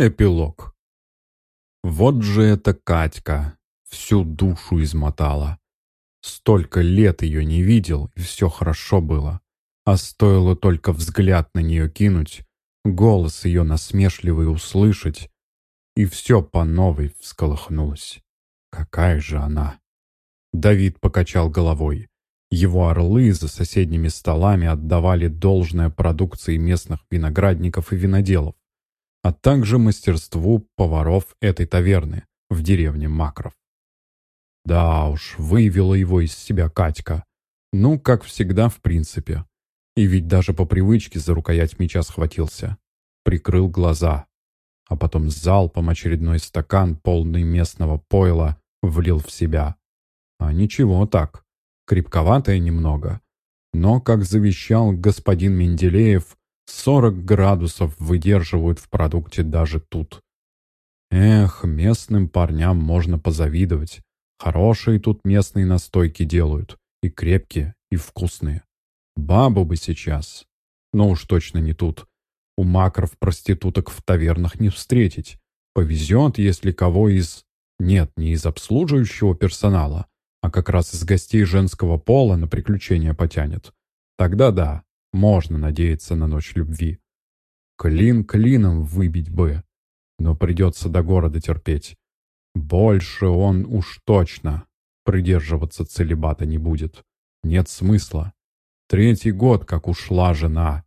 Эпилог. Вот же эта Катька всю душу измотала. Столько лет ее не видел, и все хорошо было. А стоило только взгляд на нее кинуть, голос ее насмешливый услышать, и все по новой всколыхнулось. Какая же она! Давид покачал головой. Его орлы за соседними столами отдавали должное продукции местных виноградников и виноделов а также мастерству поваров этой таверны в деревне Макров. Да уж, вывела его из себя Катька. Ну, как всегда, в принципе. И ведь даже по привычке за рукоять меча схватился. Прикрыл глаза. А потом залпом очередной стакан, полный местного пойла, влил в себя. А ничего так. Крепковатое немного. Но, как завещал господин Менделеев, 40 градусов выдерживают в продукте даже тут. Эх, местным парням можно позавидовать. Хорошие тут местные настойки делают. И крепкие, и вкусные. Бабу бы сейчас. Но уж точно не тут. У макров проституток в тавернах не встретить. Повезет, если кого из... Нет, не из обслуживающего персонала, а как раз из гостей женского пола на приключения потянет. Тогда да, можно надеяться на ночь любви. Клин клином выбить бы, но придется до города терпеть. Больше он уж точно придерживаться целебата не будет. Нет смысла. Третий год, как ушла жена.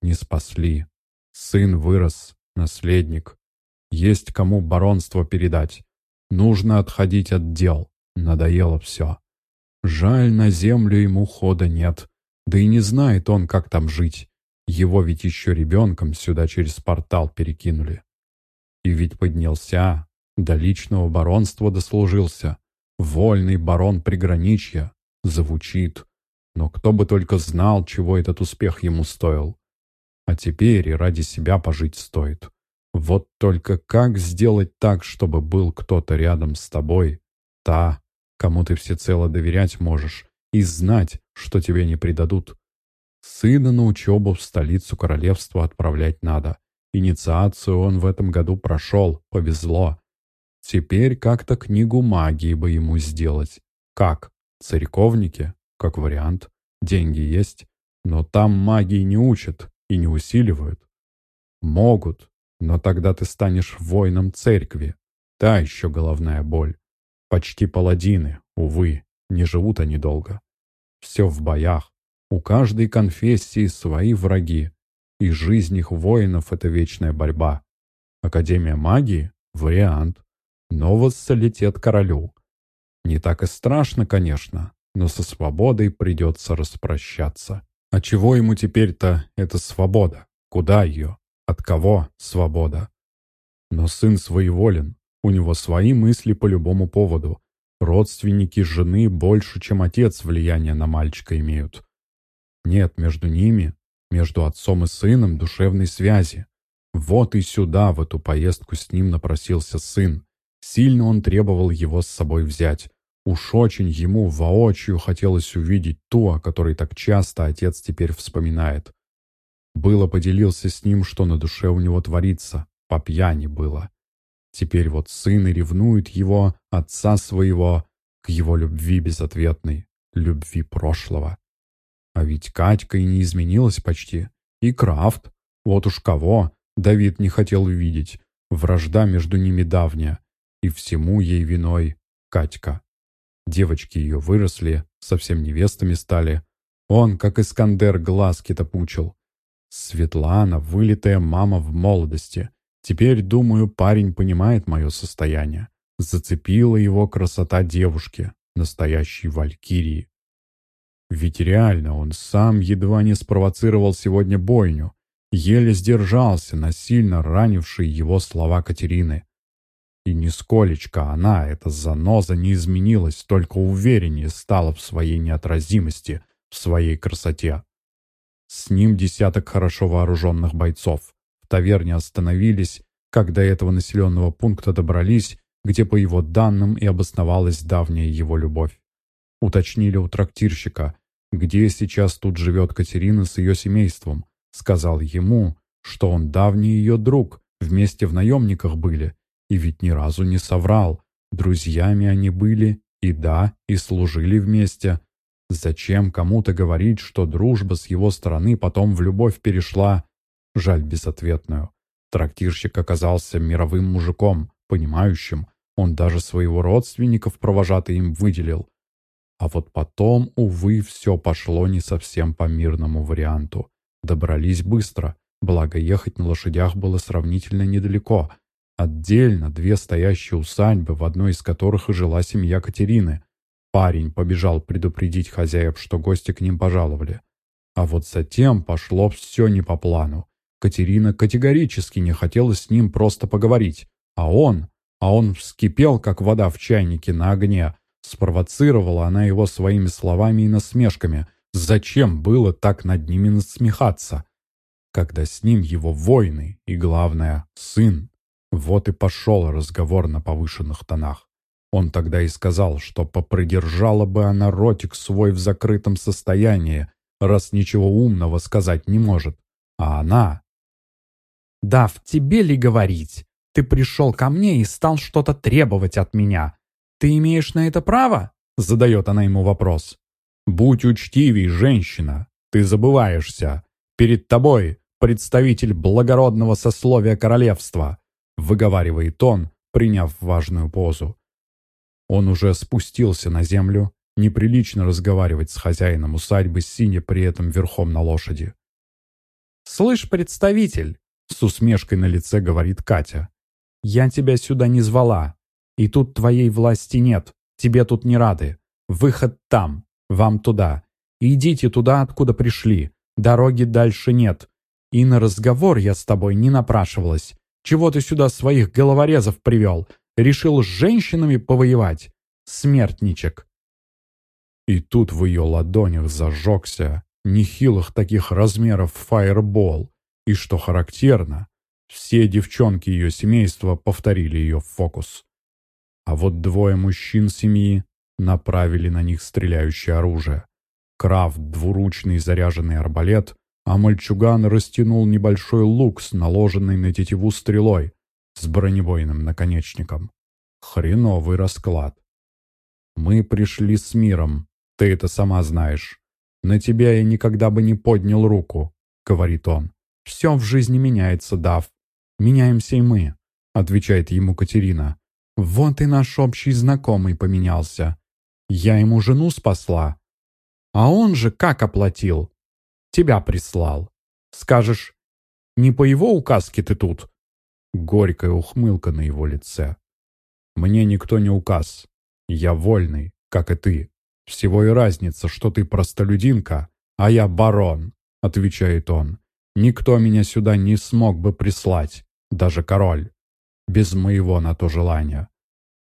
Не спасли. Сын вырос, наследник. Есть кому баронство передать. Нужно отходить от дел. Надоело все. Жаль, на землю ему хода нет. Да и не знает он, как там жить. Его ведь еще ребенком сюда через портал перекинули. И ведь поднялся, до личного баронства дослужился. Вольный барон приграничья. Звучит. Но кто бы только знал, чего этот успех ему стоил. А теперь и ради себя пожить стоит. Вот только как сделать так, чтобы был кто-то рядом с тобой, та, кому ты всецело доверять можешь, и знать, что тебе не предадут. Сына на учебу в столицу королевства отправлять надо. Инициацию он в этом году прошел, повезло. Теперь как-то книгу магии бы ему сделать. Как? Церковники? Как вариант. Деньги есть, но там магии не учат и не усиливают. Могут, но тогда ты станешь воином церкви. Та еще головная боль. Почти паладины, увы, не живут они долго. Все в боях. У каждой конфессии свои враги. И жизнь их воинов — это вечная борьба. Академия магии — вариант. Но воссолетет королю. Не так и страшно, конечно, но со свободой придется распрощаться. А чего ему теперь-то эта свобода? Куда ее? От кого свобода? Но сын своеволен, у него свои мысли по любому поводу, Родственники жены больше, чем отец влияние на мальчика имеют. Нет между ними, между отцом и сыном, душевной связи. Вот и сюда, в эту поездку с ним напросился сын. Сильно он требовал его с собой взять. Уж очень ему воочию хотелось увидеть ту, о которой так часто отец теперь вспоминает. Было поделился с ним, что на душе у него творится. По пьяни было. Теперь вот сын и ревнует его, отца своего, к его любви безответной, любви прошлого. А ведь Катька и не изменилась почти. И Крафт. Вот уж кого Давид не хотел увидеть. Вражда между ними давняя. И всему ей виной Катька. Девочки ее выросли, совсем невестами стали. Он, как Искандер, глазки-то пучил. Светлана, вылитая мама в молодости, Теперь, думаю, парень понимает мое состояние. Зацепила его красота девушки, настоящей валькирии. Ведь реально он сам едва не спровоцировал сегодня бойню, еле сдержался на сильно ранившие его слова Катерины. И нисколечко она, эта заноза, не изменилась, только увереннее стала в своей неотразимости, в своей красоте. С ним десяток хорошо вооруженных бойцов таверне остановились, когда этого населенного пункта добрались, где, по его данным, и обосновалась давняя его любовь. Уточнили у трактирщика, где сейчас тут живет Катерина с ее семейством. Сказал ему, что он давний ее друг, вместе в наемниках были. И ведь ни разу не соврал. Друзьями они были, и да, и служили вместе. Зачем кому-то говорить, что дружба с его стороны потом в любовь перешла? Жаль безответную. Трактирщик оказался мировым мужиком, понимающим. Он даже своего родственников провожатый им выделил. А вот потом, увы, все пошло не совсем по мирному варианту. Добрались быстро, благо ехать на лошадях было сравнительно недалеко. Отдельно две стоящие усадьбы, в одной из которых и жила семья Катерины. Парень побежал предупредить хозяев, что гости к ним пожаловали. А вот затем пошло все не по плану. Катерина категорически не хотела с ним просто поговорить. А он, а он вскипел, как вода в чайнике на огне, Спровоцировала она его своими словами и насмешками. Зачем было так над ними насмехаться? Когда с ним его воины и, главное, сын. Вот и пошел разговор на повышенных тонах. Он тогда и сказал, что попридержала бы она ротик свой в закрытом состоянии, раз ничего умного сказать не может. А она... «Дав, тебе ли говорить? Ты пришел ко мне и стал что-то требовать от меня. «Ты имеешь на это право?» — задает она ему вопрос. «Будь учтивей, женщина, ты забываешься. Перед тобой представитель благородного сословия королевства», — выговаривает он, приняв важную позу. Он уже спустился на землю, неприлично разговаривать с хозяином усадьбы, синя при этом верхом на лошади. «Слышь, представитель!» — с усмешкой на лице говорит Катя. «Я тебя сюда не звала. И тут твоей власти нет, тебе тут не рады. Выход там, вам туда. Идите туда, откуда пришли. Дороги дальше нет. И на разговор я с тобой не напрашивалась. Чего ты сюда своих головорезов привел? Решил с женщинами повоевать? Смертничек. И тут в ее ладонях зажегся нехилых таких размеров фаербол. И что характерно, все девчонки ее семейства повторили ее фокус. А вот двое мужчин семьи направили на них стреляющее оружие. Крафт — двуручный заряженный арбалет, а мальчуган растянул небольшой лук с наложенной на тетиву стрелой с бронебойным наконечником. Хреновый расклад. «Мы пришли с миром, ты это сама знаешь. На тебя я никогда бы не поднял руку», — говорит он. «Все в жизни меняется, Дав. Меняемся и мы», — отвечает ему Катерина. Вот и наш общий знакомый поменялся. Я ему жену спасла. А он же как оплатил? Тебя прислал. Скажешь, не по его указке ты тут? Горькая ухмылка на его лице. Мне никто не указ. Я вольный, как и ты. Всего и разница, что ты простолюдинка, а я барон, отвечает он. Никто меня сюда не смог бы прислать, даже король без моего на то желания.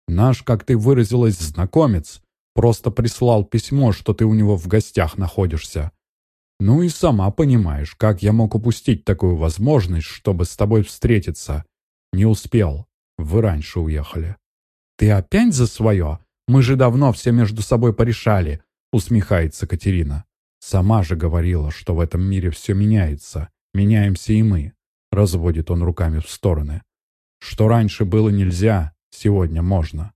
Наш, как ты выразилась, знакомец просто прислал письмо, что ты у него в гостях находишься. Ну и сама понимаешь, как я мог упустить такую возможность, чтобы с тобой встретиться. Не успел. Вы раньше уехали. Ты опять за свое? Мы же давно все между собой порешали, усмехается Катерина. Сама же говорила, что в этом мире все меняется. Меняемся и мы. Разводит он руками в стороны. Что раньше было нельзя, сегодня можно.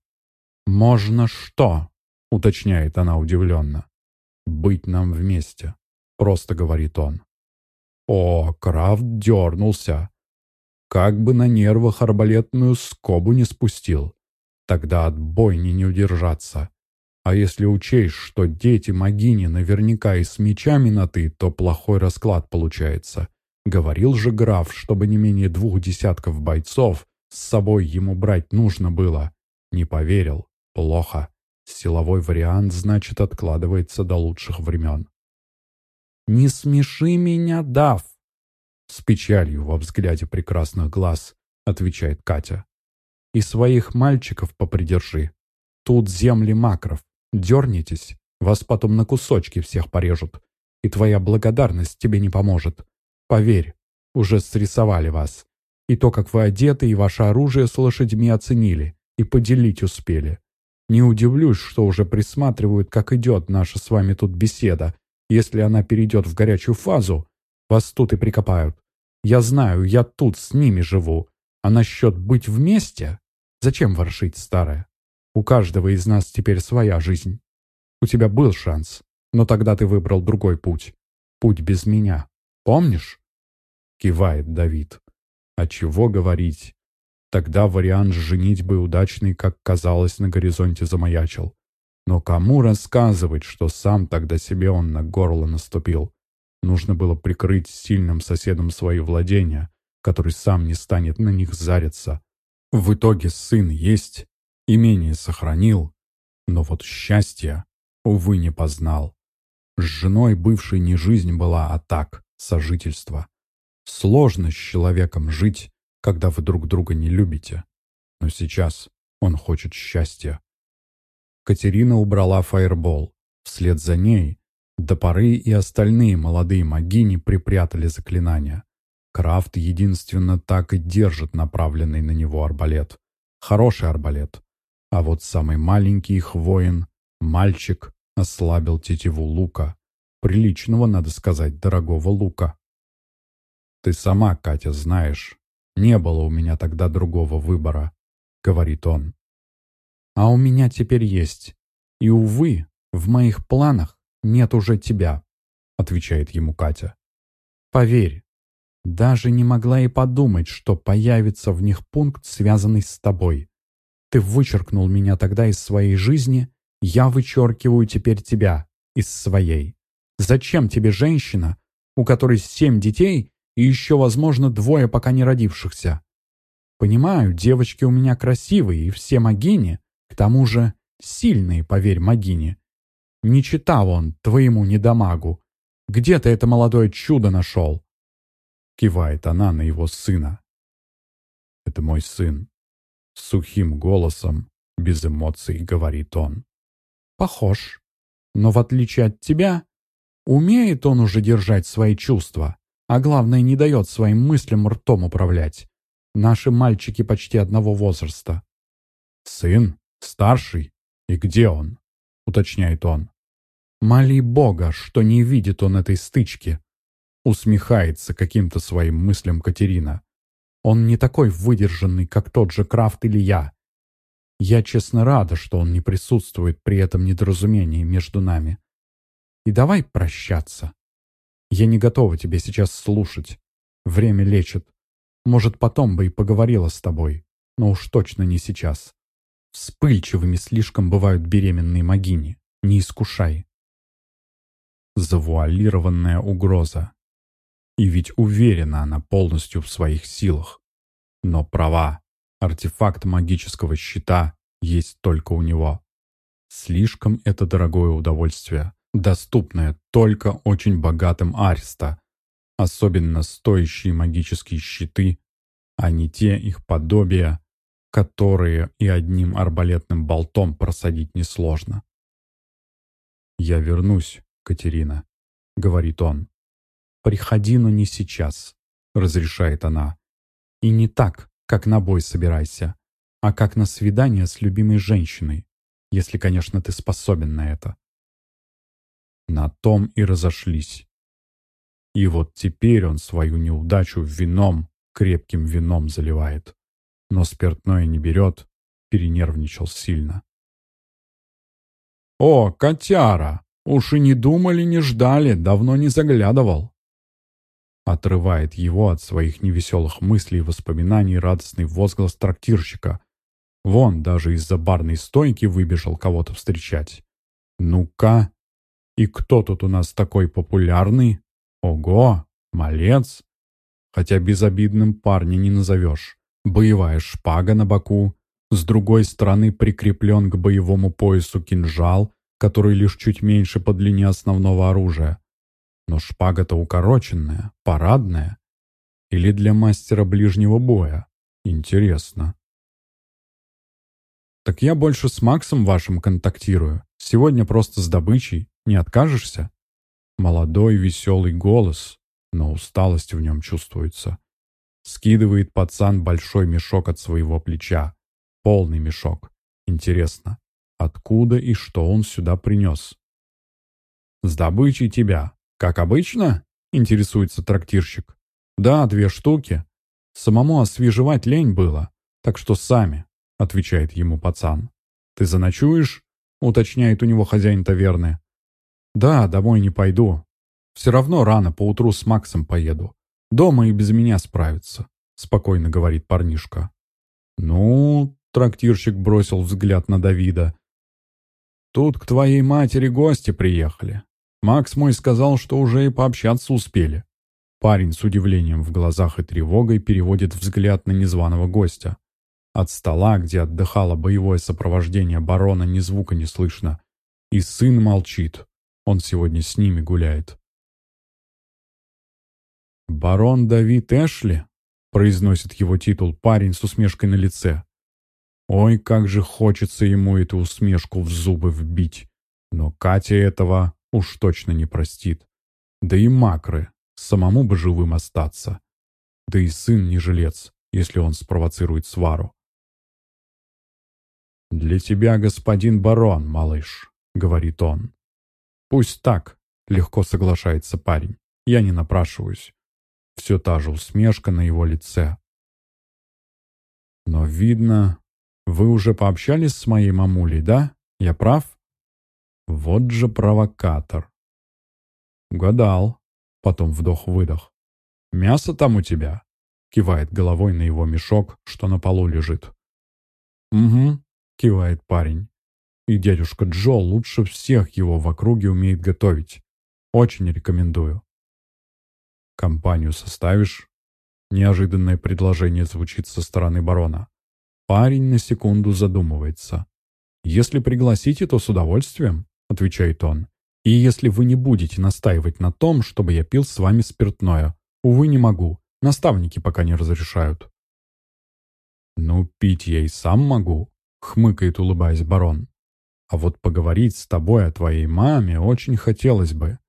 «Можно что?» — уточняет она удивленно. «Быть нам вместе», — просто говорит он. О, Крафт дернулся. Как бы на нервах арбалетную скобу не спустил. Тогда от бойни не удержаться. А если учесть, что дети Магини наверняка и с мечами на «ты», то плохой расклад получается. Говорил же граф, чтобы не менее двух десятков бойцов с собой ему брать нужно было. Не поверил. Плохо. Силовой вариант, значит, откладывается до лучших времен. «Не смеши меня, Дав!» С печалью во взгляде прекрасных глаз, отвечает Катя. «И своих мальчиков попридержи. Тут земли макров. Дернитесь, вас потом на кусочки всех порежут. И твоя благодарность тебе не поможет. Поверь, уже срисовали вас. И то, как вы одеты, и ваше оружие с лошадьми оценили, и поделить успели. Не удивлюсь, что уже присматривают, как идет наша с вами тут беседа. Если она перейдет в горячую фазу, вас тут и прикопают. Я знаю, я тут с ними живу. А насчет быть вместе? Зачем воршить старое? У каждого из нас теперь своя жизнь. У тебя был шанс, но тогда ты выбрал другой путь. Путь без меня. Помнишь?» Кивает Давид. «А чего говорить? Тогда вариант с женитьбой удачный, как казалось, на горизонте замаячил. Но кому рассказывать, что сам тогда себе он на горло наступил? Нужно было прикрыть сильным соседом свои владения, который сам не станет на них зариться. В итоге сын есть, имение сохранил, но вот счастья, увы, не познал. С женой бывшей не жизнь была, а так, сожительство. Сложно с человеком жить, когда вы друг друга не любите. Но сейчас он хочет счастья. Катерина убрала фаербол. Вслед за ней до поры и остальные молодые магини припрятали заклинания. Крафт единственно так и держит направленный на него арбалет. Хороший арбалет. А вот самый маленький их воин, мальчик, ослабил тетиву лука. Приличного, надо сказать, дорогого лука. «Ты сама, Катя, знаешь, не было у меня тогда другого выбора», — говорит он. А у меня теперь есть. И, увы, в моих планах нет уже тебя», — отвечает ему Катя. «Поверь, даже не могла и подумать, что появится в них пункт, связанный с тобой. Ты вычеркнул меня тогда из своей жизни, я вычеркиваю теперь тебя из своей. Зачем тебе женщина, у которой семь детей и еще, возможно, двое пока не родившихся? Понимаю, девочки у меня красивые и все могини, к тому же сильные, поверь Магине. Не читал он твоему недомагу. Где ты это молодое чудо нашел?» Кивает она на его сына. «Это мой сын». Сухим голосом, без эмоций, говорит он. «Похож. Но в отличие от тебя, умеет он уже держать свои чувства, а главное, не дает своим мыслям ртом управлять. Наши мальчики почти одного возраста». «Сын?» «Старший? И где он?» — уточняет он. «Моли Бога, что не видит он этой стычки!» Усмехается каким-то своим мыслям Катерина. «Он не такой выдержанный, как тот же Крафт или я. Я честно рада, что он не присутствует при этом недоразумении между нами. И давай прощаться. Я не готова тебя сейчас слушать. Время лечит. Может, потом бы и поговорила с тобой, но уж точно не сейчас. Вспыльчивыми слишком бывают беременные могини. Не искушай. Завуалированная угроза. И ведь уверена она полностью в своих силах. Но права, артефакт магического щита есть только у него. Слишком это дорогое удовольствие, доступное только очень богатым Ариста. Особенно стоящие магические щиты, а не те их подобия, которые и одним арбалетным болтом просадить несложно. «Я вернусь, Катерина», — говорит он. «Приходи, но не сейчас», — разрешает она. «И не так, как на бой собирайся, а как на свидание с любимой женщиной, если, конечно, ты способен на это». На том и разошлись. И вот теперь он свою неудачу вином, крепким вином заливает но спиртное не берет, перенервничал сильно. «О, котяра! Уж и не думали, не ждали, давно не заглядывал!» Отрывает его от своих невеселых мыслей и воспоминаний радостный возглас трактирщика. Вон даже из-за барной стойки выбежал кого-то встречать. «Ну-ка! И кто тут у нас такой популярный? Ого! Малец!» Хотя безобидным парня не назовешь боевая шпага на боку, с другой стороны прикреплен к боевому поясу кинжал, который лишь чуть меньше по длине основного оружия. Но шпага-то укороченная, парадная. Или для мастера ближнего боя. Интересно. Так я больше с Максом вашим контактирую. Сегодня просто с добычей. Не откажешься? Молодой веселый голос, но усталость в нем чувствуется. Скидывает пацан большой мешок от своего плеча. Полный мешок. Интересно, откуда и что он сюда принес? «С добычей тебя. Как обычно?» — интересуется трактирщик. «Да, две штуки. Самому освежевать лень было, так что сами, — отвечает ему пацан. «Ты заночуешь?» — уточняет у него хозяин таверны. «Да, домой не пойду. Все равно рано поутру с Максом поеду. Дома и без меня справится», — спокойно говорит парнишка. «Ну, трактирщик бросил взгляд на Давида. «Тут к твоей матери гости приехали. Макс мой сказал, что уже и пообщаться успели». Парень с удивлением в глазах и тревогой переводит взгляд на незваного гостя. От стола, где отдыхало боевое сопровождение барона, ни звука не слышно. И сын молчит. Он сегодня с ними гуляет. «Барон Давид Эшли?» — произносит его титул парень с усмешкой на лице. Ой, как же хочется ему эту усмешку в зубы вбить. Но Катя этого уж точно не простит. Да и Макры, самому бы живым остаться. Да и сын не жилец, если он спровоцирует свару. «Для тебя, господин барон, малыш», — говорит он. «Пусть так», — легко соглашается парень. «Я не напрашиваюсь». Все та же усмешка на его лице. Но видно, вы уже пообщались с моей мамулей, да? Я прав? Вот же провокатор. Угадал. Потом вдох-выдох. Мясо там у тебя? Кивает головой на его мешок, что на полу лежит. Угу, кивает парень. И дядюшка Джо лучше всех его в округе умеет готовить. Очень рекомендую. Компанию составишь? Неожиданное предложение звучит со стороны барона. Парень на секунду задумывается. «Если пригласите, то с удовольствием», — отвечает он. «И если вы не будете настаивать на том, чтобы я пил с вами спиртное, увы, не могу. Наставники пока не разрешают». «Ну, пить я и сам могу», — хмыкает, улыбаясь барон. «А вот поговорить с тобой о твоей маме очень хотелось бы.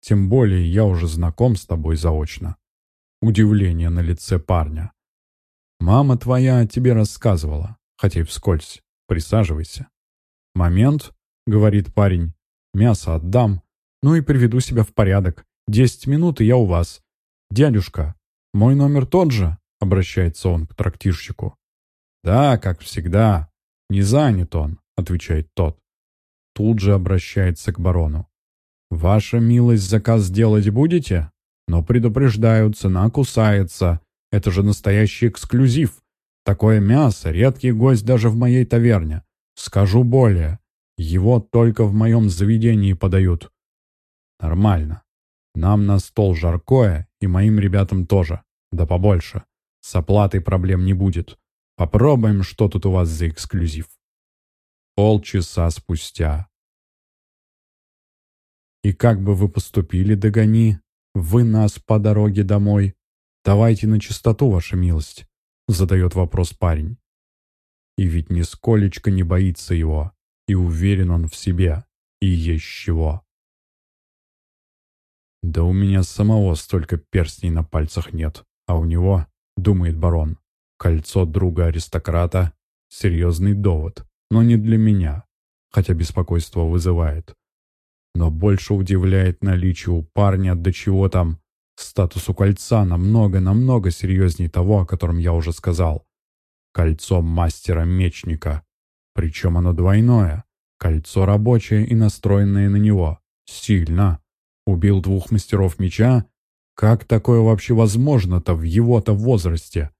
Тем более я уже знаком с тобой заочно». Удивление на лице парня. Мама твоя тебе рассказывала, хотя и вскользь. Присаживайся. Момент, говорит парень. Мясо отдам, ну и приведу себя в порядок. Десять минут, и я у вас. Дядюшка, мой номер тот же, обращается он к трактирщику. Да, как всегда. Не занят он, отвечает тот. Тут же обращается к барону. «Ваша милость заказ сделать будете? Но предупреждаю, цена кусается. Это же настоящий эксклюзив. Такое мясо — редкий гость даже в моей таверне. Скажу более. Его только в моем заведении подают. Нормально. Нам на стол жаркое, и моим ребятам тоже. Да побольше. С оплатой проблем не будет. Попробуем, что тут у вас за эксклюзив. Полчаса спустя. И как бы вы поступили, Догони? Вы нас по дороге домой «Давайте на чистоту, ваша милость», — задает вопрос парень. И ведь нисколечко не боится его, и уверен он в себе, и есть чего. «Да у меня самого столько перстней на пальцах нет, а у него, — думает барон, — кольцо друга-аристократа — серьезный довод, но не для меня, хотя беспокойство вызывает. Но больше удивляет наличие у парня до чего там Статус у кольца намного-намного серьезнее того, о котором я уже сказал. Кольцо мастера-мечника. Причем оно двойное. Кольцо рабочее и настроенное на него. Сильно. Убил двух мастеров меча? Как такое вообще возможно-то в его-то возрасте?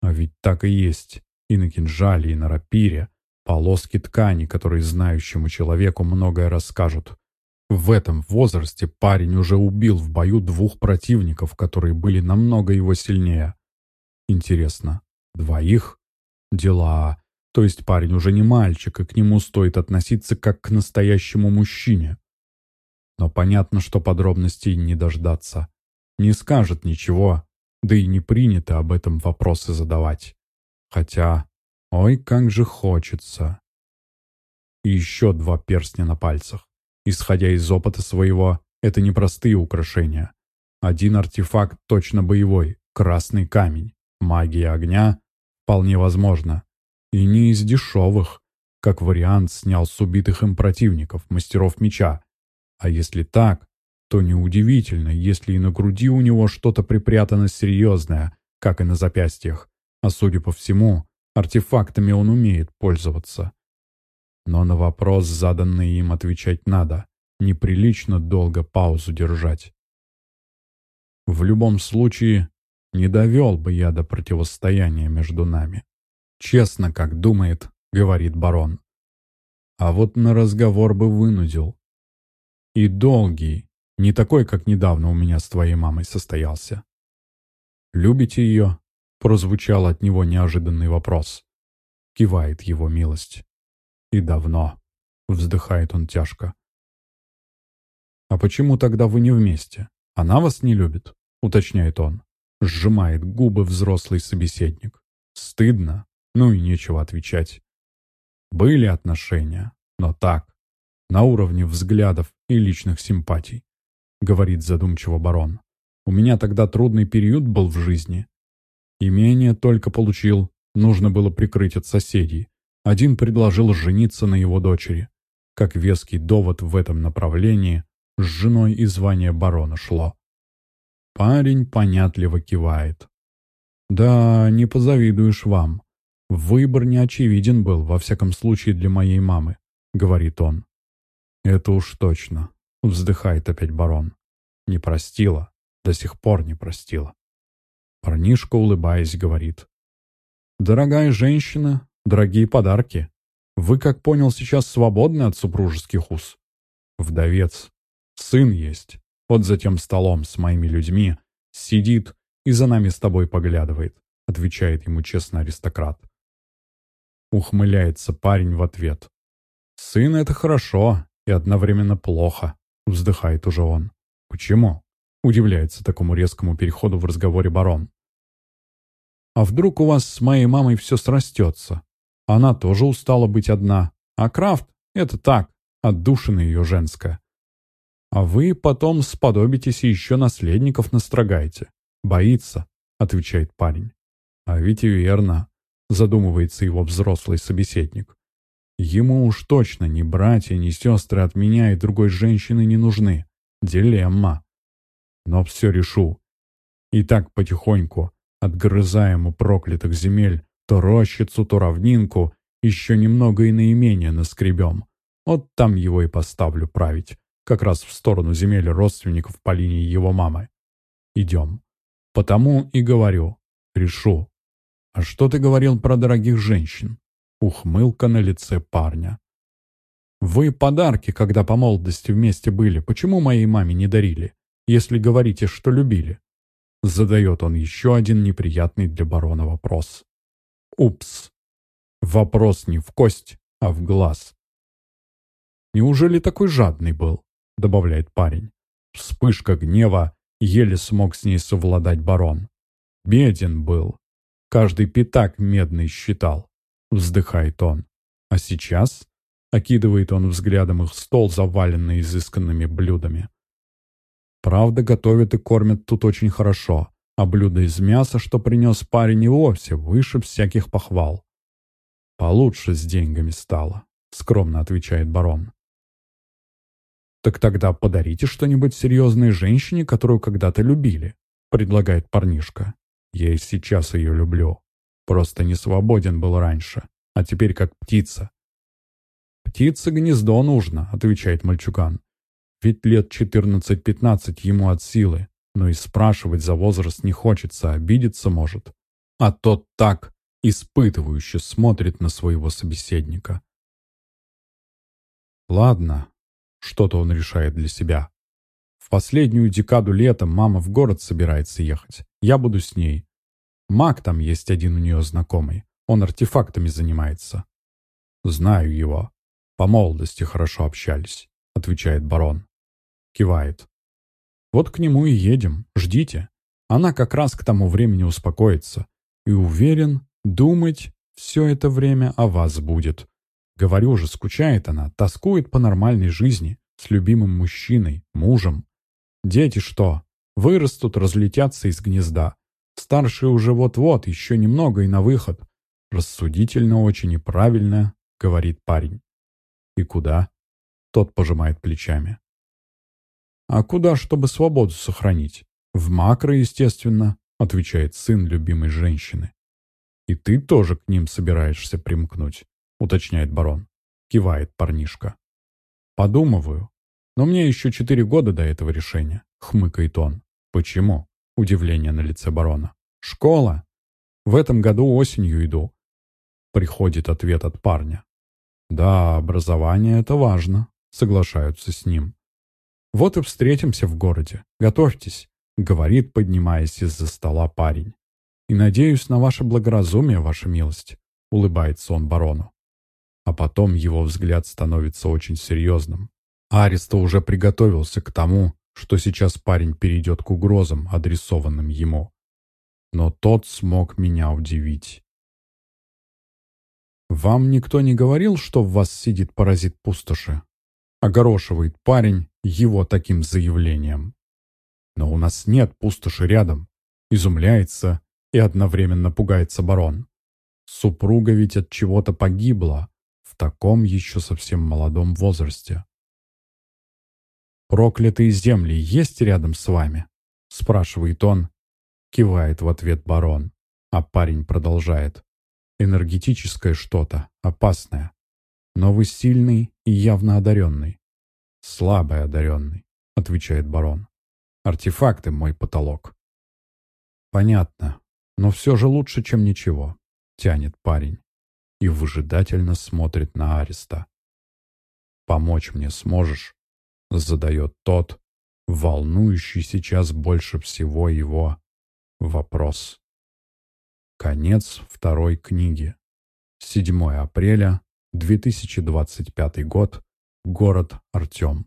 А ведь так и есть. И на кинжале, и на рапире. Полоски ткани, которые знающему человеку многое расскажут. В этом возрасте парень уже убил в бою двух противников, которые были намного его сильнее. Интересно, двоих? Дела. То есть парень уже не мальчик, и к нему стоит относиться как к настоящему мужчине. Но понятно, что подробностей не дождаться. Не скажет ничего, да и не принято об этом вопросы задавать. Хотя, ой, как же хочется. И еще два перстня на пальцах. Исходя из опыта своего, это не простые украшения. Один артефакт точно боевой, красный камень, магия огня, вполне возможно. И не из дешевых, как вариант снял с убитых им противников, мастеров меча. А если так, то неудивительно, если и на груди у него что-то припрятано серьезное, как и на запястьях. А судя по всему, артефактами он умеет пользоваться. Но на вопрос, заданный им, отвечать надо. Неприлично долго паузу держать. В любом случае, не довел бы я до противостояния между нами. Честно, как думает, говорит барон. А вот на разговор бы вынудил. И долгий, не такой, как недавно у меня с твоей мамой состоялся. «Любите ее?» — прозвучал от него неожиданный вопрос. Кивает его милость. «И давно», — вздыхает он тяжко. «А почему тогда вы не вместе? Она вас не любит?» — уточняет он. Сжимает губы взрослый собеседник. Стыдно, ну и нечего отвечать. Были отношения, но так, на уровне взглядов и личных симпатий, говорит задумчиво барон. У меня тогда трудный период был в жизни. Имение только получил, нужно было прикрыть от соседей. Один предложил жениться на его дочери. Как веский довод в этом направлении, с женой и звание барона шло. Парень понятливо кивает. «Да, не позавидуешь вам. «Выбор не очевиден был, во всяком случае, для моей мамы», — говорит он. «Это уж точно», — вздыхает опять барон. «Не простила, до сих пор не простила». Парнишка, улыбаясь, говорит. «Дорогая женщина, дорогие подарки. Вы, как понял, сейчас свободны от супружеских уз. Вдовец. Сын есть. Вот за тем столом с моими людьми сидит и за нами с тобой поглядывает», отвечает ему честно аристократ. Ухмыляется парень в ответ. «Сын — это хорошо и одновременно плохо», — вздыхает уже он. «Почему?» — удивляется такому резкому переходу в разговоре барон. «А вдруг у вас с моей мамой все срастется? Она тоже устала быть одна, а Крафт — это так, отдушина ее женская. А вы потом сподобитесь и еще наследников настрогаете. Боится», — отвечает парень. «А ведь и верно задумывается его взрослый собеседник. Ему уж точно ни братья, ни сестры от меня и другой женщины не нужны. Дилемма. Но все решу. И так потихоньку, отгрызаем у проклятых земель то рощицу, то равнинку, еще немного и наимения наскребем. Вот там его и поставлю править, как раз в сторону земель родственников по линии его мамы. Идем. Потому и говорю, решу. «А что ты говорил про дорогих женщин?» Ухмылка на лице парня. «Вы подарки, когда по молодости вместе были, почему моей маме не дарили, если говорите, что любили?» Задает он еще один неприятный для барона вопрос. «Упс. Вопрос не в кость, а в глаз». «Неужели такой жадный был?» — добавляет парень. Вспышка гнева, еле смог с ней совладать барон. Беден был, Каждый пятак медный считал. Вздыхает он. А сейчас? Окидывает он взглядом их стол, заваленный изысканными блюдами. Правда, готовят и кормят тут очень хорошо, а блюдо из мяса, что принес парень, и вовсе выше всяких похвал. «Получше с деньгами стало», — скромно отвечает барон. «Так тогда подарите что-нибудь серьезной женщине, которую когда-то любили», — предлагает парнишка. Я и сейчас ее люблю. Просто не свободен был раньше, а теперь как птица. «Птице гнездо нужно», — отвечает мальчуган. «Ведь лет четырнадцать-пятнадцать ему от силы, но и спрашивать за возраст не хочется, обидеться может. А тот так испытывающе смотрит на своего собеседника. Ладно, что-то он решает для себя. В последнюю декаду лета мама в город собирается ехать. Я буду с ней. Маг там есть один у нее знакомый. Он артефактами занимается. Знаю его. По молодости хорошо общались, отвечает барон. Кивает. Вот к нему и едем. Ждите. Она как раз к тому времени успокоится. И уверен, думать все это время о вас будет. Говорю же, скучает она, тоскует по нормальной жизни, с любимым мужчиной, мужем. Дети что? Вырастут, разлетятся из гнезда. Старший уже вот-вот, еще немного и на выход. Рассудительно очень и правильно, говорит парень. И куда? Тот пожимает плечами. А куда, чтобы свободу сохранить? В макро, естественно, отвечает сын любимой женщины. «И ты тоже к ним собираешься примкнуть?» — уточняет барон. Кивает парнишка. «Подумываю. Но мне еще четыре года до этого решения», — хмыкает он. «Почему?» — удивление на лице барона. «Школа. В этом году осенью иду». Приходит ответ от парня. «Да, образование — это важно», — соглашаются с ним. «Вот и встретимся в городе. Готовьтесь», — говорит, поднимаясь из-за стола парень. «И надеюсь на ваше благоразумие, ваша милость», — улыбается он барону. А потом его взгляд становится очень серьезным. Ариста уже приготовился к тому, что сейчас парень перейдет к угрозам, адресованным ему. Но тот смог меня удивить. «Вам никто не говорил, что в вас сидит паразит пустоши?» Огорошивает парень его таким заявлением. «Но у нас нет пустоши рядом», — изумляется и одновременно пугается барон. Супруга ведь от чего-то погибла в таком еще совсем молодом возрасте. «Проклятые земли есть рядом с вами?» — спрашивает он. Кивает в ответ барон, а парень продолжает. «Энергетическое что-то, опасное. Но вы сильный и явно одаренный». «Слабый одаренный», — отвечает барон. «Артефакты мой потолок». «Понятно. Но все же лучше, чем ничего», — тянет парень и выжидательно смотрит на Ариста. «Помочь мне сможешь?» — задает тот, волнующий сейчас больше всего его вопрос. Конец второй книги. 7 апреля 2025 год. Город Артем.